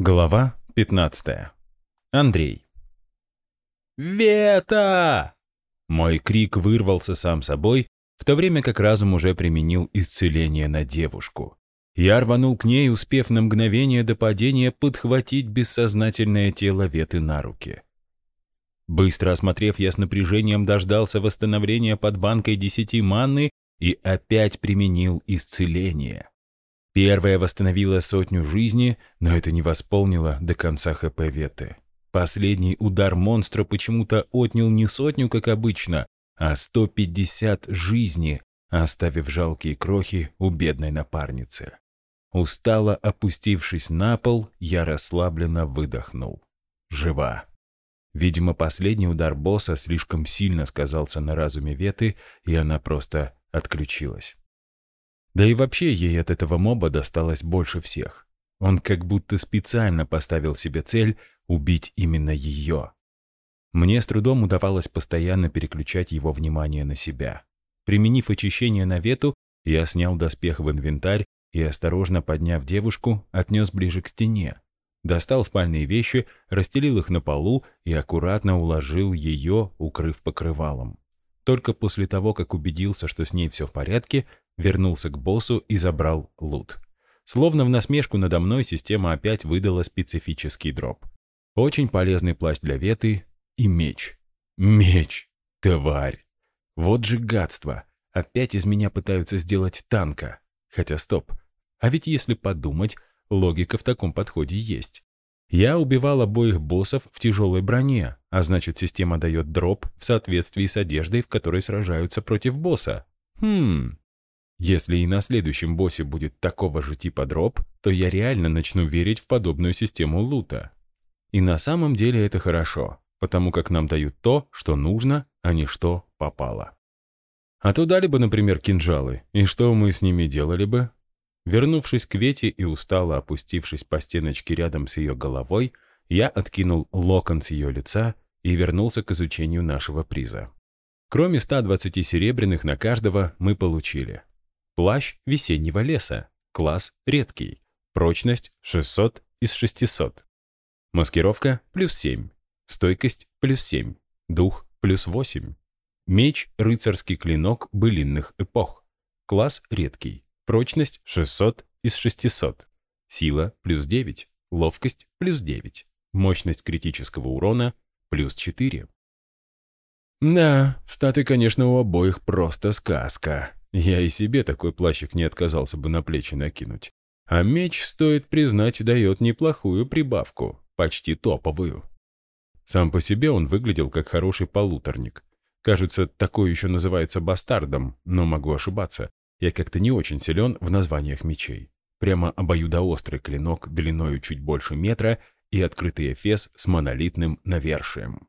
Глава 15. Андрей. «Вета!» Мой крик вырвался сам собой, в то время как разум уже применил исцеление на девушку. Я рванул к ней, успев на мгновение до падения подхватить бессознательное тело Веты на руки. Быстро осмотрев, я с напряжением дождался восстановления под банкой десяти манны и опять применил исцеление. Первая восстановила сотню жизни, но это не восполнило до конца ХП Веты. Последний удар монстра почему-то отнял не сотню, как обычно, а 150 жизни, оставив жалкие крохи у бедной напарницы. Устало опустившись на пол, я расслабленно выдохнул. Жива. Видимо, последний удар босса слишком сильно сказался на разуме Веты, и она просто отключилась. Да и вообще ей от этого моба досталось больше всех. Он как будто специально поставил себе цель убить именно ее. Мне с трудом удавалось постоянно переключать его внимание на себя. Применив очищение на вету, я снял доспех в инвентарь и, осторожно подняв девушку, отнес ближе к стене. Достал спальные вещи, расстелил их на полу и аккуратно уложил ее, укрыв покрывалом. Только после того, как убедился, что с ней все в порядке, вернулся к боссу и забрал лут. Словно в насмешку надо мной система опять выдала специфический дроп. Очень полезный плащ для веты и меч. Меч! Тварь! Вот же гадство! Опять из меня пытаются сделать танка. Хотя стоп. А ведь если подумать, логика в таком подходе есть. Я убивал обоих боссов в тяжелой броне, а значит, система дает дроп в соответствии с одеждой, в которой сражаются против босса. Хм. Если и на следующем боссе будет такого же типа дроп, то я реально начну верить в подобную систему лута. И на самом деле это хорошо, потому как нам дают то, что нужно, а не что попало. А то дали бы, например, кинжалы, и что мы с ними делали бы? Вернувшись к Вете и устало опустившись по стеночке рядом с ее головой, я откинул локон с ее лица и вернулся к изучению нашего приза. Кроме 120 серебряных на каждого мы получили. Плащ весеннего леса, класс редкий, прочность 600 из 600. Маскировка плюс 7, стойкость плюс 7, дух плюс 8. Меч рыцарский клинок былинных эпох, класс редкий, Прочность 600 из 600. Сила плюс 9. Ловкость плюс 9. Мощность критического урона плюс 4. Да, статы, конечно, у обоих просто сказка. Я и себе такой плащик не отказался бы на плечи накинуть. А меч, стоит признать, дает неплохую прибавку, почти топовую. Сам по себе он выглядел как хороший полуторник. Кажется, такой еще называется бастардом, но могу ошибаться. Я как-то не очень силен в названиях мечей. Прямо обоюдоострый клинок длиною чуть больше метра и открытый эфес с монолитным навершием.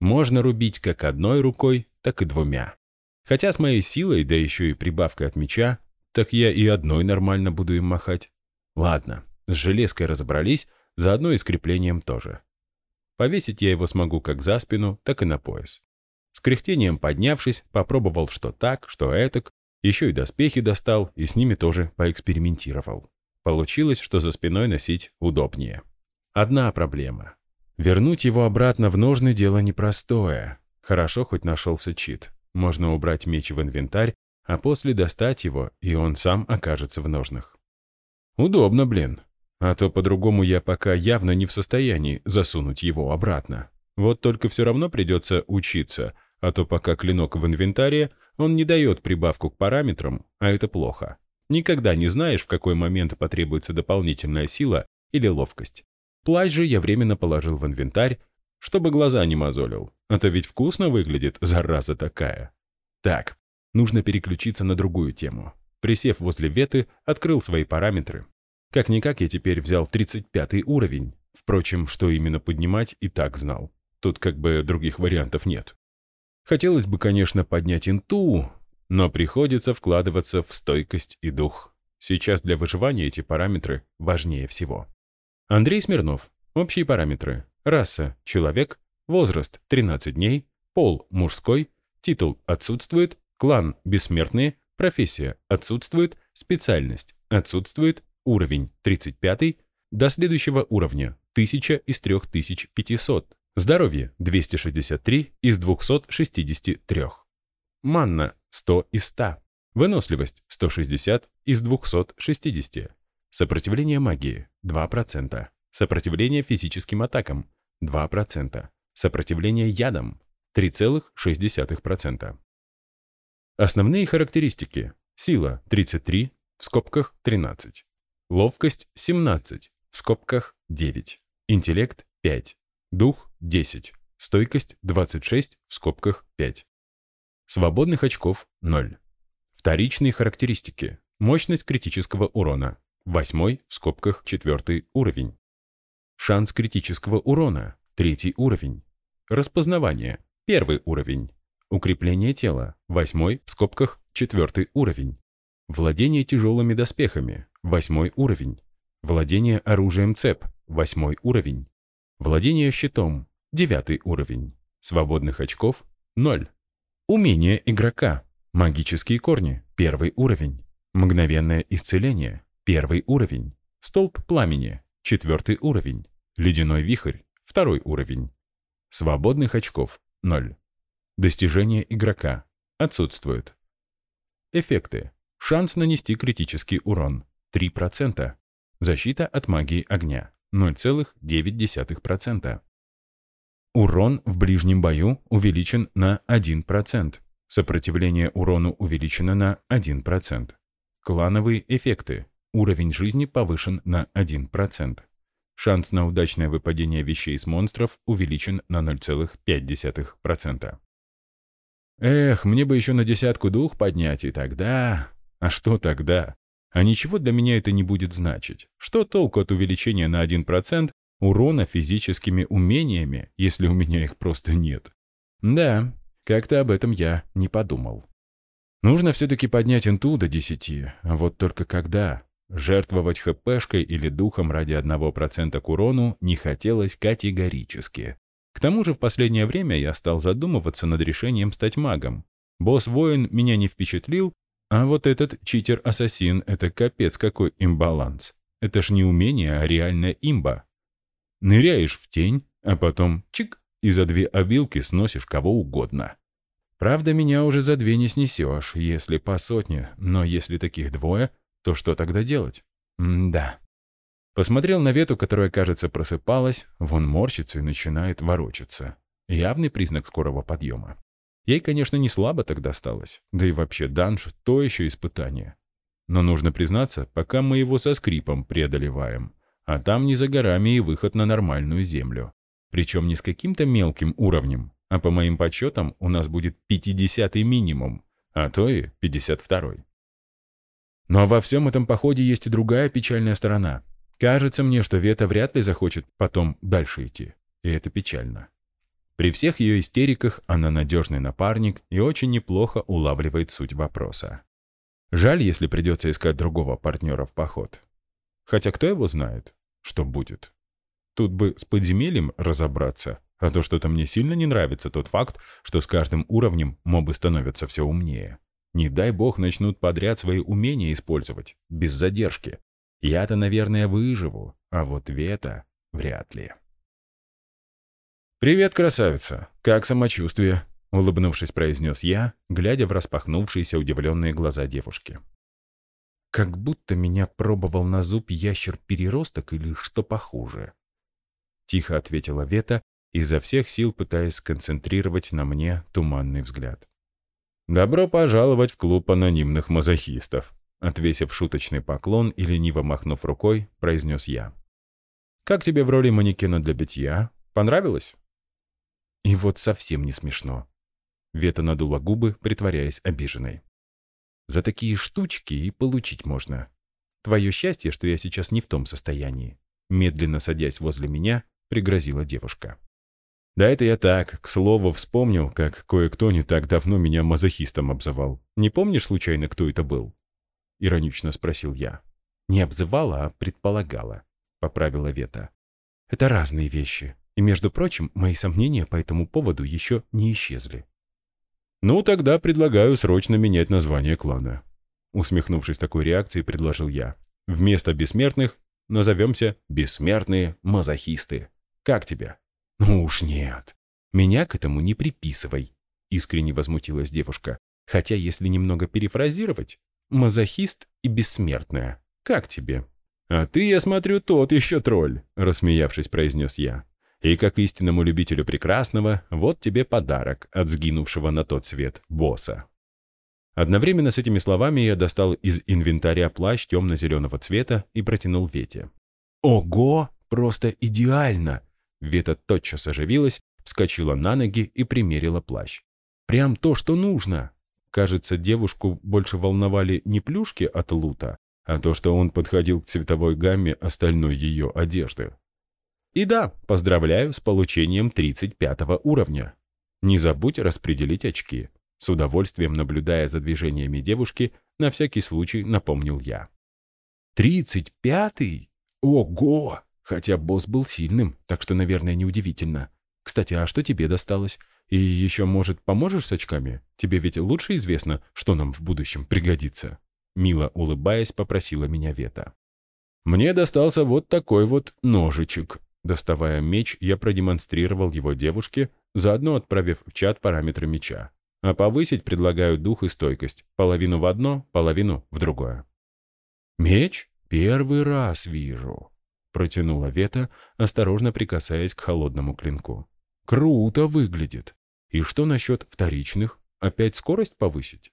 Можно рубить как одной рукой, так и двумя. Хотя с моей силой, да еще и прибавкой от меча, так я и одной нормально буду им махать. Ладно, с железкой разобрались, заодно и с креплением тоже. Повесить я его смогу как за спину, так и на пояс. С кряхтением поднявшись, попробовал что так, что этак, еще и доспехи достал, и с ними тоже поэкспериментировал. Получилось, что за спиной носить удобнее. Одна проблема. Вернуть его обратно в ножны дело непростое. Хорошо, хоть нашелся чит. Можно убрать меч в инвентарь, а после достать его, и он сам окажется в ножнах. Удобно, блин. А то по-другому я пока явно не в состоянии засунуть его обратно. Вот только все равно придется учиться, а то пока клинок в инвентаре, он не дает прибавку к параметрам, а это плохо. Никогда не знаешь, в какой момент потребуется дополнительная сила или ловкость. Плащ же я временно положил в инвентарь, чтобы глаза не мозолил. А то ведь вкусно выглядит, зараза такая. Так, нужно переключиться на другую тему. Присев возле веты, открыл свои параметры. Как-никак я теперь взял 35 уровень. Впрочем, что именно поднимать, и так знал. Тут как бы других вариантов нет. Хотелось бы, конечно, поднять инту, но приходится вкладываться в стойкость и дух. Сейчас для выживания эти параметры важнее всего. Андрей Смирнов. Общие параметры. Раса – человек, возраст – 13 дней, пол – мужской, титул – отсутствует, клан – бессмертные, профессия – отсутствует, специальность – отсутствует, уровень – 35, До следующего уровня 1000 из 3500. Здоровье 263 из 263. Манна 100 из 100. Выносливость 160 из 260. Сопротивление магии 2%. Сопротивление физическим атакам 2%. Сопротивление ядам 3,6%. Основные характеристики. Сила 33, в скобках 13. Ловкость 17, в скобках 9. Интеллект 5. Дух 10. Стойкость 26, в скобках 5. Свободных очков 0. Вторичные характеристики. Мощность критического урона. 8, в скобках 4 уровень. Шанс критического урона. 3 уровень. Распознавание. 1 уровень. Укрепление тела. 8, в скобках 4 уровень. Владение тяжелыми доспехами. 8 уровень. Владение оружием цеп. 8 уровень. Владение щитом. 9 уровень. Свободных очков. 0. Умение игрока. Магические корни. Первый уровень. Мгновенное исцеление. Первый уровень. Столб пламени. Четвертый уровень. Ледяной вихрь. Второй уровень. Свободных очков. 0. Достижение игрока. Отсутствует. Эффекты. Шанс нанести критический урон. 3%. Защита от магии огня. 0,9%. Урон в ближнем бою увеличен на 1%. Сопротивление урону увеличено на 1%. Клановые эффекты. Уровень жизни повышен на 1%. Шанс на удачное выпадение вещей с монстров увеличен на 0,5%. Эх, мне бы еще на десятку дух поднять, и тогда... А что тогда? А ничего для меня это не будет значить. Что толку от увеличения на 1% урона физическими умениями, если у меня их просто нет? Да, как-то об этом я не подумал. Нужно все-таки поднять инту до 10, а вот только когда? Жертвовать хпшкой или духом ради 1% к урону не хотелось категорически. К тому же в последнее время я стал задумываться над решением стать магом. Босс-воин меня не впечатлил, а вот этот читер-ассасин — это капец какой имбаланс. Это ж не умение, а реальная имба. Ныряешь в тень, а потом чик и за две обилки сносишь кого угодно. Правда, меня уже за две не снесешь, если по сотне, но если таких двое, то что тогда делать? М да. Посмотрел на вету, которая, кажется, просыпалась, вон морщится и начинает ворочаться. Явный признак скорого подъема. Ей, конечно, не слабо тогда сталось, да и вообще данж — то еще испытание. Но нужно признаться, пока мы его со скрипом преодолеваем, а там не за горами и выход на нормальную землю. Причем не с каким-то мелким уровнем, а по моим подсчетам у нас будет 50-й минимум, а то и 52-й. Но во всем этом походе есть и другая печальная сторона. Кажется мне, что Вета вряд ли захочет потом дальше идти. И это печально. При всех ее истериках она надежный напарник и очень неплохо улавливает суть вопроса. Жаль, если придется искать другого партнера в поход. Хотя кто его знает, что будет. Тут бы с подземельем разобраться, а то что-то мне сильно не нравится тот факт, что с каждым уровнем мобы становятся все умнее. Не дай бог начнут подряд свои умения использовать, без задержки. Я-то, наверное, выживу, а вот Вета вряд ли. «Привет, красавица! Как самочувствие?» — улыбнувшись, произнес я, глядя в распахнувшиеся удивленные глаза девушки. Как будто меня пробовал на зуб ящер-переросток или что похуже. — тихо ответила Вета, изо всех сил пытаясь сконцентрировать на мне туманный взгляд. «Добро пожаловать в клуб анонимных мазохистов», отвесив шуточный поклон и лениво махнув рукой, произнес я. «Как тебе в роли манекена для битья? Понравилось?» И вот совсем не смешно. Вета надула губы, притворяясь обиженной. «За такие штучки и получить можно. Твое счастье, что я сейчас не в том состоянии». Медленно садясь возле меня, — пригрозила девушка. «Да это я так, к слову, вспомнил, как кое-кто не так давно меня мазохистом обзывал. Не помнишь, случайно, кто это был?» Иронично спросил я. «Не обзывала, а предполагала», — поправила Вета. «Это разные вещи, и, между прочим, мои сомнения по этому поводу еще не исчезли». «Ну, тогда предлагаю срочно менять название клана», — усмехнувшись такой реакцией, предложил я. «Вместо бессмертных Назовемся «Бессмертные мазохисты». Как тебе?» «Ну уж нет. Меня к этому не приписывай», — искренне возмутилась девушка. «Хотя, если немного перефразировать, мазохист и бессмертная. Как тебе?» «А ты, я смотрю, тот еще тролль», — рассмеявшись, произнес я. «И как истинному любителю прекрасного, вот тебе подарок от сгинувшего на тот свет босса». Одновременно с этими словами я достал из инвентаря плащ темно-зеленого цвета и протянул Вете. «Ого! Просто идеально!» Вета тотчас оживилась, вскочила на ноги и примерила плащ. «Прям то, что нужно!» Кажется, девушку больше волновали не плюшки от лута, а то, что он подходил к цветовой гамме остальной ее одежды. И да, поздравляю с получением 35 уровня. Не забудь распределить очки. С удовольствием наблюдая за движениями девушки, на всякий случай напомнил я. «Тридцать пятый? Ого! Хотя босс был сильным, так что, наверное, неудивительно. Кстати, а что тебе досталось? И еще, может, поможешь с очками? Тебе ведь лучше известно, что нам в будущем пригодится». Мило улыбаясь, попросила меня Вета. «Мне достался вот такой вот ножичек». Доставая меч, я продемонстрировал его девушке, заодно отправив в чат параметры меча. А повысить предлагаю дух и стойкость. Половину в одно, половину в другое. «Меч? Первый раз вижу», — протянула Вета, осторожно прикасаясь к холодному клинку. «Круто выглядит. И что насчет вторичных? Опять скорость повысить?»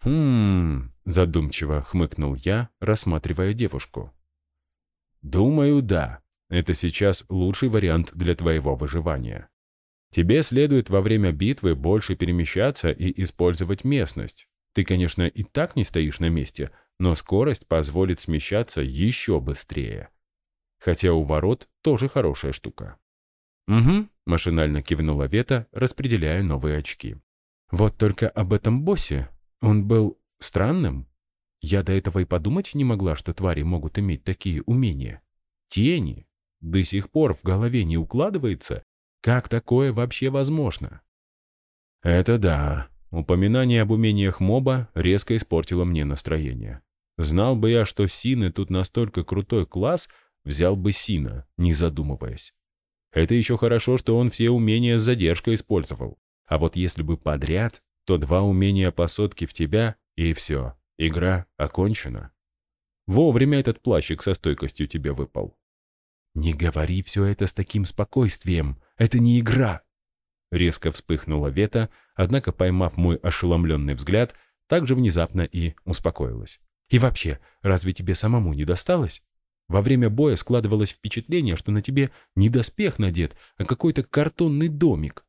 «Хм...» — задумчиво хмыкнул я, рассматривая девушку. «Думаю, да. Это сейчас лучший вариант для твоего выживания. Тебе следует во время битвы больше перемещаться и использовать местность. Ты, конечно, и так не стоишь на месте, но скорость позволит смещаться еще быстрее. Хотя у ворот тоже хорошая штука. «Угу», — машинально кивнула Вета, распределяя новые очки. «Вот только об этом боссе. Он был странным. Я до этого и подумать не могла, что твари могут иметь такие умения. Тени. До сих пор в голове не укладывается, как такое вообще возможно? Это да. Упоминание об умениях моба резко испортило мне настроение. Знал бы я, что Сины тут настолько крутой класс, взял бы Сина, не задумываясь. Это еще хорошо, что он все умения с задержкой использовал. А вот если бы подряд, то два умения по сотке в тебя, и все, игра окончена. Вовремя этот плащик со стойкостью тебе выпал. «Не говори все это с таким спокойствием. Это не игра!» Резко вспыхнула Вета, однако, поймав мой ошеломленный взгляд, также внезапно и успокоилась. «И вообще, разве тебе самому не досталось? Во время боя складывалось впечатление, что на тебе не доспех надет, а какой-то картонный домик».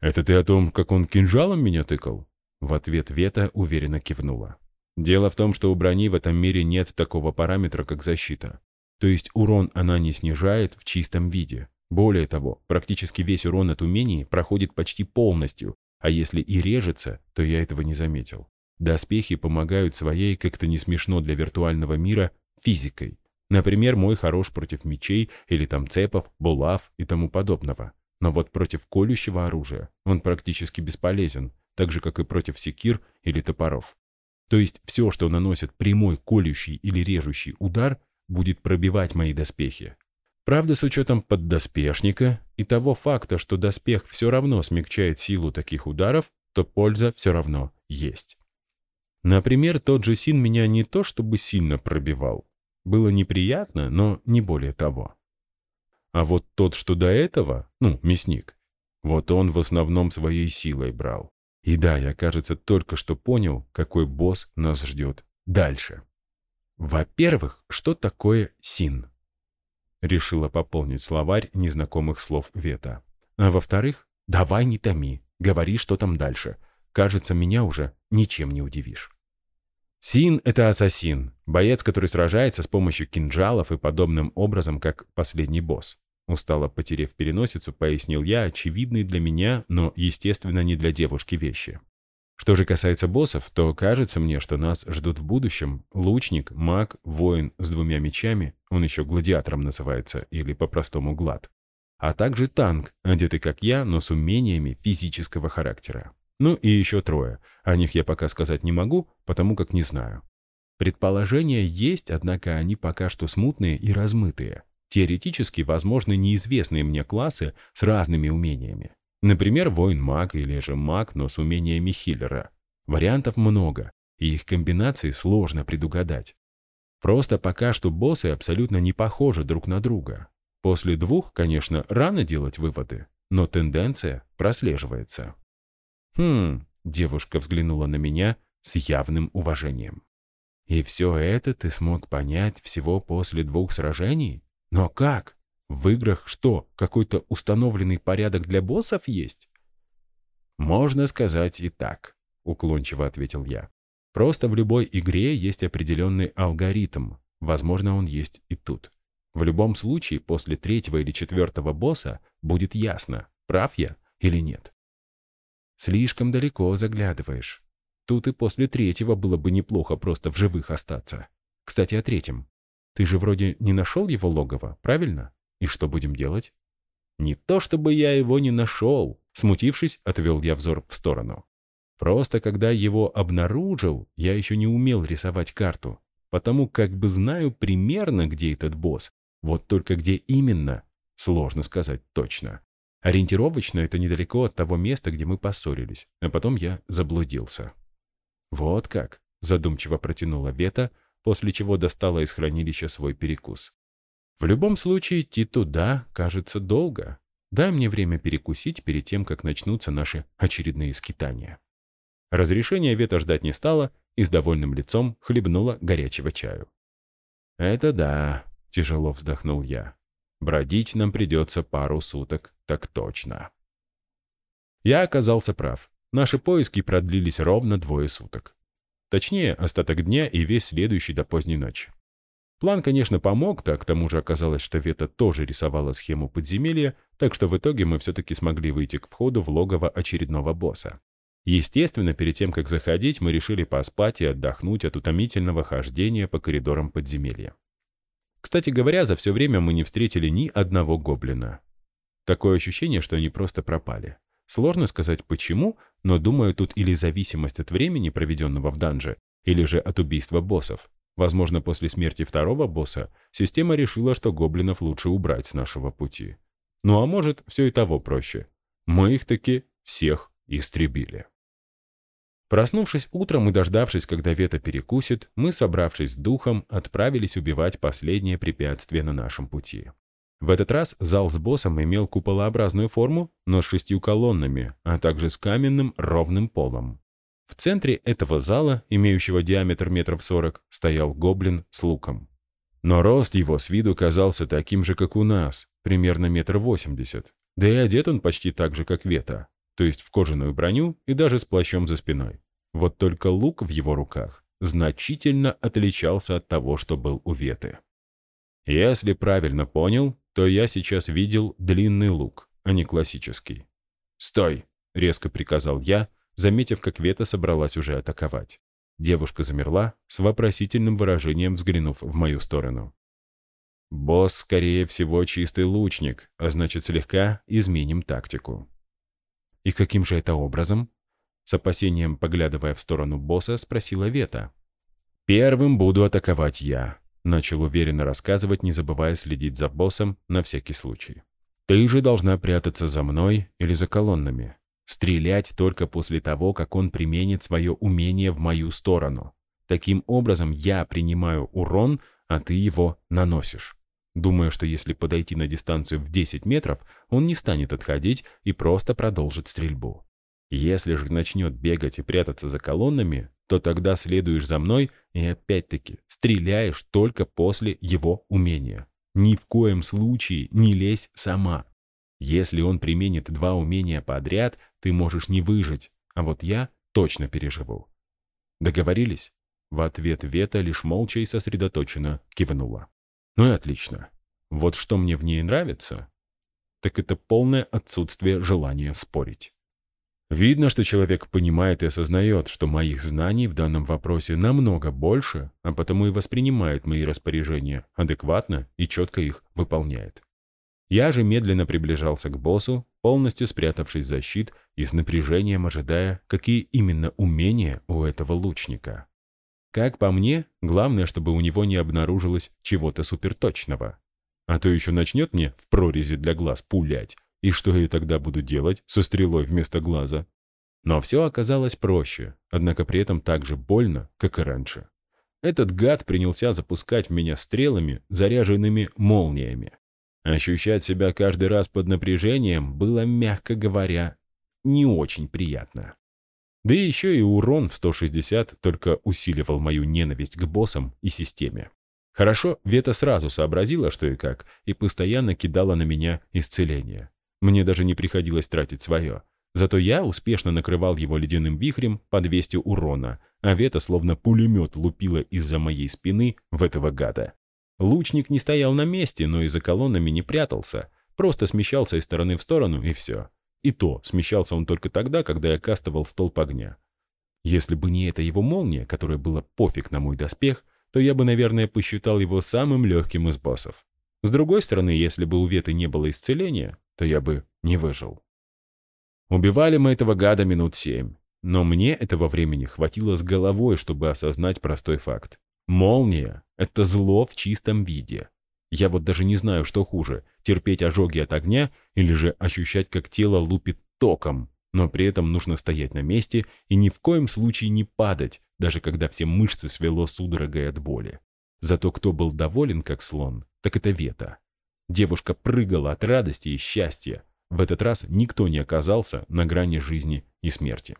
«Это ты о том, как он кинжалом меня тыкал?» В ответ Вета уверенно кивнула. «Дело в том, что у брони в этом мире нет такого параметра, как защита. То есть урон она не снижает в чистом виде. Более того, практически весь урон от умений проходит почти полностью, а если и режется, то я этого не заметил. Доспехи помогают своей, как-то не смешно для виртуального мира, физикой. Например, мой хорош против мечей или там цепов, булав и тому подобного. Но вот против колющего оружия он практически бесполезен, так же, как и против секир или топоров. То есть все, что наносит прямой колющий или режущий удар, будет пробивать мои доспехи. Правда, с учетом поддоспешника и того факта, что доспех все равно смягчает силу таких ударов, то польза все равно есть. Например, тот же Син меня не то чтобы сильно пробивал. Было неприятно, но не более того. А вот тот, что до этого, ну, мясник, вот он в основном своей силой брал. И да, я, кажется, только что понял, какой босс нас ждет дальше. Во-первых, что такое син? Решила пополнить словарь незнакомых слов Вета. А во-вторых, давай не томи, говори, что там дальше. Кажется, меня уже ничем не удивишь. Син — это ассасин, боец, который сражается с помощью кинжалов и подобным образом, как последний босс. Устало потерев переносицу, пояснил я очевидные для меня, но, естественно, не для девушки вещи. Что же касается боссов, то кажется мне, что нас ждут в будущем лучник, маг, воин с двумя мечами, он еще гладиатором называется, или по-простому глад, а также танк, одетый как я, но с умениями физического характера. Ну и еще трое. О них я пока сказать не могу, потому как не знаю. Предположения есть, однако они пока что смутные и размытые. Теоретически возможны неизвестные мне классы с разными умениями. Например, воин-маг или же маг, но с умениями хиллера. Вариантов много, и их комбинации сложно предугадать. Просто пока что боссы абсолютно не похожи друг на друга. После двух, конечно, рано делать выводы, но тенденция прослеживается. «Хм», — девушка взглянула на меня с явным уважением. «И все это ты смог понять всего после двух сражений? Но как? В играх что, какой-то установленный порядок для боссов есть?» «Можно сказать и так», — уклончиво ответил я. «Просто в любой игре есть определенный алгоритм. Возможно, он есть и тут. В любом случае, после третьего или четвертого босса будет ясно, прав я или нет. Слишком далеко заглядываешь. Тут и после третьего было бы неплохо просто в живых остаться. Кстати, о третьем. Ты же вроде не нашел его логово, правильно? И что будем делать? Не то чтобы я его не нашел. Смутившись, отвел я взор в сторону. Просто когда его обнаружил, я еще не умел рисовать карту, потому как бы знаю примерно, где этот босс, вот только где именно, сложно сказать точно. Ориентировочно это недалеко от того места, где мы поссорились, а потом я заблудился. «Вот как», — задумчиво протянула Вета, после чего достала из хранилища свой перекус. «В любом случае, идти туда кажется долго. Дай мне время перекусить перед тем, как начнутся наши очередные скитания». Разрешения Вета ждать не стала и с довольным лицом хлебнула горячего чаю. «Это да», Тяжело вздохнул я. Бродить нам придется пару суток, так точно. Я оказался прав. Наши поиски продлились ровно двое суток. Точнее, остаток дня и весь следующий до поздней ночи. План, конечно, помог, так к тому же оказалось, что Вета тоже рисовала схему подземелья, так что в итоге мы все-таки смогли выйти к входу в логово очередного босса. Естественно, перед тем, как заходить, мы решили поспать и отдохнуть от утомительного хождения по коридорам подземелья. Кстати говоря, за все время мы не встретили ни одного гоблина. Такое ощущение, что они просто пропали. Сложно сказать почему, но думаю, тут или зависимость от времени, проведенного в данже, или же от убийства боссов. Возможно, после смерти второго босса система решила, что гоблинов лучше убрать с нашего пути. Ну а может, все и того проще. Мы их таки всех истребили. Проснувшись утром и дождавшись, когда Вета перекусит, мы, собравшись с духом, отправились убивать последнее препятствие на нашем пути. В этот раз зал с боссом имел куполообразную форму, но с шестью колоннами, а также с каменным ровным полом. В центре этого зала, имеющего диаметр метров сорок, стоял гоблин с луком. Но рост его с виду казался таким же, как у нас, примерно метр восемьдесят. Да и одет он почти так же, как Вета, то есть в кожаную броню и даже с плащом за спиной. Вот только лук в его руках значительно отличался от того, что был у Веты. Если правильно понял, то я сейчас видел длинный лук, а не классический. «Стой!» — резко приказал я, заметив, как Вета собралась уже атаковать. Девушка замерла, с вопросительным выражением взглянув в мою сторону. «Босс, скорее всего, чистый лучник, а значит, слегка изменим тактику». «И каким же это образом?» С опасением поглядывая в сторону босса, спросила Вета. «Первым буду атаковать я», — начал уверенно рассказывать, не забывая следить за боссом на всякий случай. «Ты же должна прятаться за мной или за колоннами. Стрелять только после того, как он применит свое умение в мою сторону. Таким образом, я принимаю урон, а ты его наносишь. Думаю, что если подойти на дистанцию в 10 метров, он не станет отходить и просто продолжит стрельбу. Если же начнет бегать и прятаться за колоннами, то тогда следуешь за мной и опять-таки стреляешь только после его умения. Ни в коем случае не лезь сама. Если он применит два умения подряд, ты можешь не выжить, а вот я точно переживу. Договорились? В ответ Вета лишь молча и сосредоточенно кивнула. Ну и отлично. Вот что мне в ней нравится, так это полное отсутствие желания спорить. Видно, что человек понимает и осознает, что моих знаний в данном вопросе намного больше, а потому и воспринимает мои распоряжения адекватно и четко их выполняет. Я же медленно приближался к боссу, полностью спрятавшись за щит и с напряжением ожидая, какие именно умения у этого лучника. Как по мне, главное, чтобы у него не обнаружилось чего-то суперточного. А то еще начнет мне в прорези для глаз пулять. И что я тогда буду делать со стрелой вместо глаза? Но все оказалось проще, однако при этом так же больно, как и раньше. Этот гад принялся запускать в меня стрелами, заряженными молниями. Ощущать себя каждый раз под напряжением было, мягко говоря, не очень приятно. Да и еще и урон в 160 только усиливал мою ненависть к боссам и системе. Хорошо, Вета сразу сообразила, что и как, и постоянно кидала на меня исцеление. Мне даже не приходилось тратить свое. Зато я успешно накрывал его ледяным вихрем по 200 урона, а Вета словно пулемет лупила из-за моей спины в этого гада. Лучник не стоял на месте, но и за колоннами не прятался, просто смещался из стороны в сторону, и все. И то смещался он только тогда, когда я кастовал столб огня. Если бы не эта его молния, которая была пофиг на мой доспех, то я бы, наверное, посчитал его самым легким из боссов. С другой стороны, если бы у Веты не было исцеления, то я бы не выжил. Убивали мы этого гада минут семь, но мне этого времени хватило с головой, чтобы осознать простой факт. Молния — это зло в чистом виде. Я вот даже не знаю, что хуже — терпеть ожоги от огня или же ощущать, как тело лупит током. Но при этом нужно стоять на месте и ни в коем случае не падать, даже когда все мышцы свело судорогой от боли. Зато кто был доволен, как слон, так это Вета. Девушка прыгала от радости и счастья. В этот раз никто не оказался на грани жизни и смерти.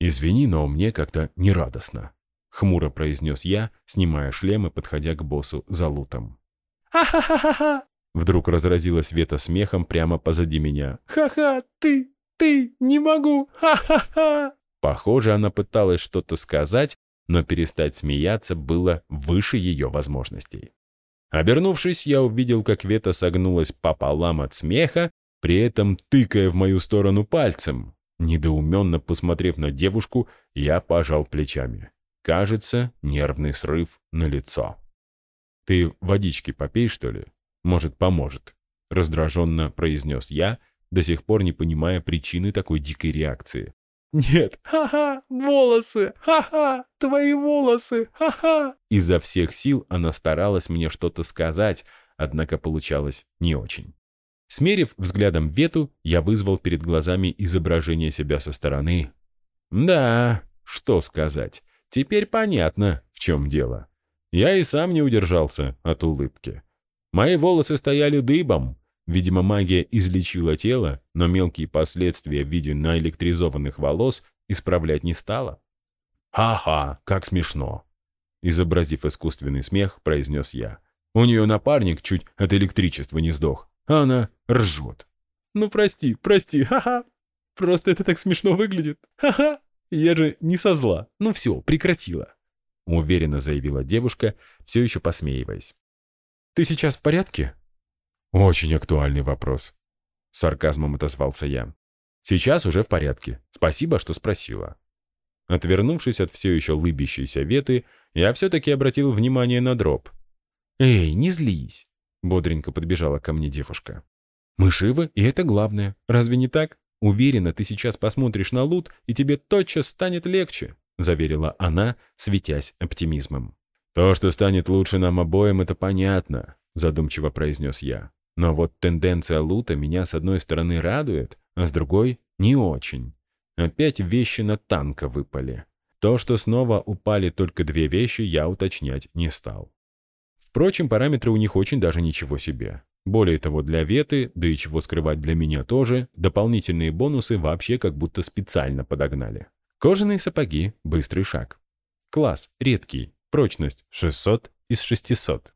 «Извини, но мне как-то нерадостно», — хмуро произнес я, снимая шлем и подходя к боссу за лутом. «Ха-ха-ха-ха!» Вдруг разразилась Вета смехом прямо позади меня. «Ха-ха! Ты! Ты! Не могу! Ха-ха-ха!» Похоже, она пыталась что-то сказать, но перестать смеяться было выше ее возможностей. Обернувшись, я увидел, как Вета согнулась пополам от смеха, при этом тыкая в мою сторону пальцем. Недоуменно посмотрев на девушку, я пожал плечами. Кажется, нервный срыв на лицо. «Ты водички попей, что ли? Может, поможет?» Раздраженно произнес я, до сих пор не понимая причины такой дикой реакции. «Нет, ха-ха, волосы, ха-ха, твои волосы, ха-ха!» Изо всех сил она старалась мне что-то сказать, однако получалось не очень. Смерив взглядом Вету, я вызвал перед глазами изображение себя со стороны. Да, что сказать, теперь понятно, в чем дело. Я и сам не удержался от улыбки. Мои волосы стояли дыбом. Видимо, магия излечила тело, но мелкие последствия в виде наэлектризованных волос исправлять не стала. «Ха-ха, как смешно!» Изобразив искусственный смех, произнес я. «У нее напарник чуть от электричества не сдох, а она ржет». «Ну прости, прости, ха-ха! Просто это так смешно выглядит, ха-ха! Я же не со зла, ну все, прекратила!» — уверенно заявила девушка, все еще посмеиваясь. «Ты сейчас в порядке?» «Очень актуальный вопрос», — сарказмом отозвался я. «Сейчас уже в порядке. Спасибо, что спросила». Отвернувшись от все еще лыбящейся веты, я все-таки обратил внимание на дроп. «Эй, не злись!» — бодренько подбежала ко мне девушка. «Мы живы, и это главное. Разве не так? Уверена, ты сейчас посмотришь на лут, и тебе тотчас станет легче. — заверила она, светясь оптимизмом. «То, что станет лучше нам обоим, это понятно», — задумчиво произнес я. «Но вот тенденция лута меня с одной стороны радует, а с другой — не очень. Опять вещи на танка выпали. То, что снова упали только две вещи, я уточнять не стал. Впрочем, параметры у них очень даже ничего себе. Более того, для Веты, да и чего скрывать для меня тоже, дополнительные бонусы вообще как будто специально подогнали. Кожаные сапоги, быстрый шаг. Класс, редкий, прочность 600 из 600.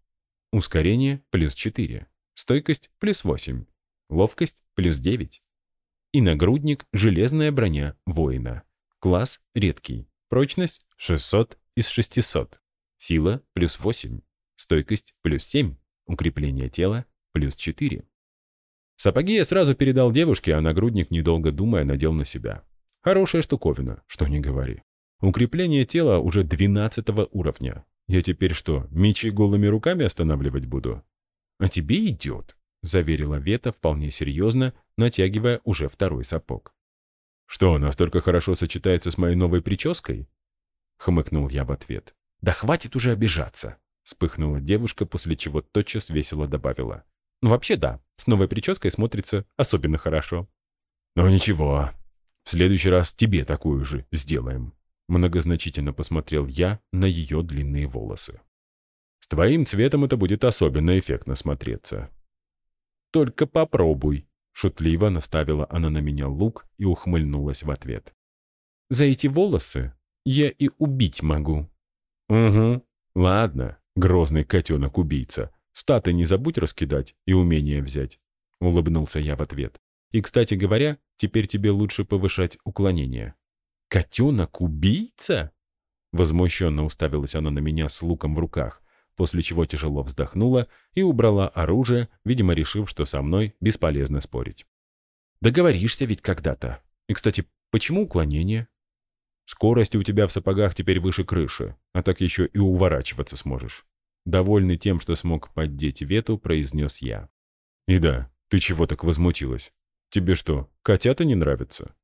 Ускорение плюс 4. Стойкость плюс 8. Ловкость плюс 9. И нагрудник железная броня воина. Класс редкий. Прочность 600 из 600. Сила плюс 8. Стойкость плюс 7. Укрепление тела плюс 4. Сапоги я сразу передал девушке, а нагрудник, недолго думая, надел на себя. Хорошая штуковина, что не говори. Укрепление тела уже 12 уровня. Я теперь что, мечи голыми руками останавливать буду? А тебе идет, заверила Вета вполне серьезно, натягивая уже второй сапог. Что, настолько хорошо сочетается с моей новой прической? Хмыкнул я в ответ. Да хватит уже обижаться!» Вспыхнула девушка, после чего тотчас весело добавила. «Ну вообще да, с новой прической смотрится особенно хорошо». «Ну ничего, в следующий раз тебе такую же сделаем». Многозначительно посмотрел я на ее длинные волосы. «С твоим цветом это будет особенно эффектно смотреться». «Только попробуй», — шутливо наставила она на меня лук и ухмыльнулась в ответ. «За эти волосы я и убить могу». «Угу, ладно, грозный котенок-убийца. Статы не забудь раскидать и умение взять», — улыбнулся я в ответ. «И, кстати говоря, теперь тебе лучше повышать уклонение». «Котенок-убийца?» Возмущенно уставилась она на меня с луком в руках, после чего тяжело вздохнула и убрала оружие, видимо, решив, что со мной бесполезно спорить. «Договоришься ведь когда-то. И, кстати, почему уклонение?» Скорость у тебя в сапогах теперь выше крыши, а так еще и уворачиваться сможешь. Довольный тем, что смог поддеть вету, произнес я. И да, ты чего так возмутилась? Тебе что, котята не нравятся?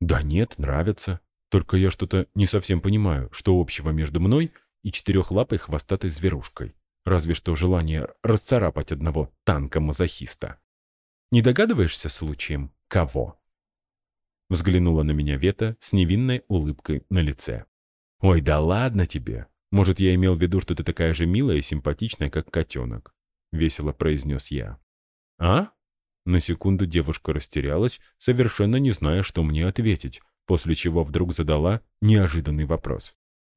Да нет, нравятся. Только я что-то не совсем понимаю, что общего между мной и четырехлапой хвостатой зверушкой. Разве что желание расцарапать одного танка-мазохиста. Не догадываешься случаем, кого? Взглянула на меня Вета с невинной улыбкой на лице. «Ой, да ладно тебе. Может, я имел в виду, что ты такая же милая и симпатичная, как котенок?» Весело произнес я. «А?» На секунду девушка растерялась, совершенно не зная, что мне ответить, после чего вдруг задала неожиданный вопрос.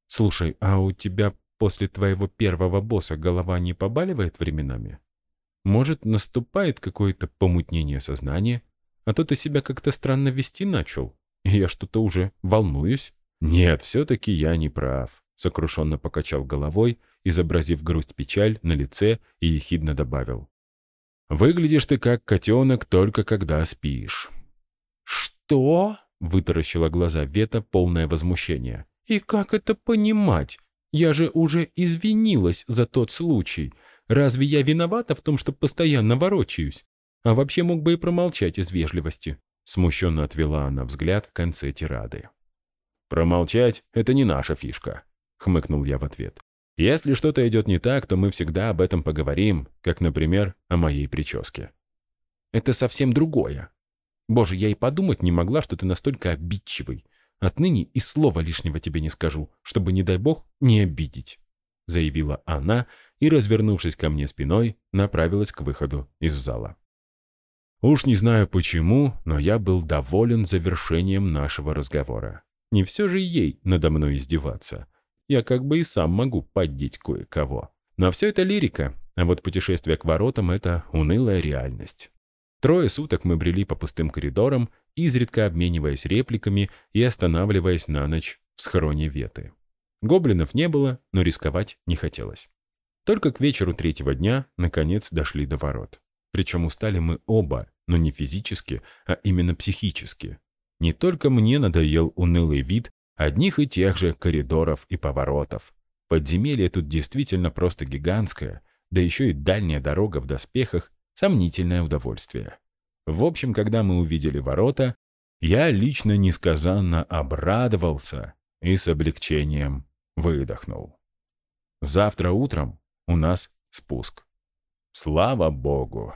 «Слушай, а у тебя после твоего первого босса голова не побаливает временами? Может, наступает какое-то помутнение сознания, а то ты себя как-то странно вести начал. Я что-то уже волнуюсь. Нет, все-таки я не прав. Сокрушенно покачал головой, изобразив грусть-печаль на лице и ехидно добавил. «Выглядишь ты как котенок только когда спишь». «Что?» — вытаращила глаза Вета, полное возмущение. «И как это понимать? Я же уже извинилась за тот случай. Разве я виновата в том, что постоянно ворочаюсь? А вообще мог бы и промолчать из вежливости. Смущенно отвела она взгляд в конце тирады. «Промолчать — это не наша фишка», — хмыкнул я в ответ. «Если что-то идет не так, то мы всегда об этом поговорим, как, например, о моей прическе». «Это совсем другое. Боже, я и подумать не могла, что ты настолько обидчивый. Отныне и слова лишнего тебе не скажу, чтобы, не дай бог, не обидеть», — заявила она и, развернувшись ко мне спиной, направилась к выходу из зала. Уж не знаю почему, но я был доволен завершением нашего разговора. Не все же ей надо мной издеваться. Я как бы и сам могу поддеть кое-кого. Но все это лирика, а вот путешествие к воротам — это унылая реальность. Трое суток мы брели по пустым коридорам, изредка обмениваясь репликами и останавливаясь на ночь в схроне Веты. Гоблинов не было, но рисковать не хотелось. Только к вечеру третьего дня, наконец, дошли до ворот. Причем устали мы оба, но не физически, а именно психически. Не только мне надоел унылый вид одних и тех же коридоров и поворотов. Подземелье тут действительно просто гигантское, да еще и дальняя дорога в доспехах — сомнительное удовольствие. В общем, когда мы увидели ворота, я лично несказанно обрадовался и с облегчением выдохнул. Завтра утром у нас спуск. Слава Богу!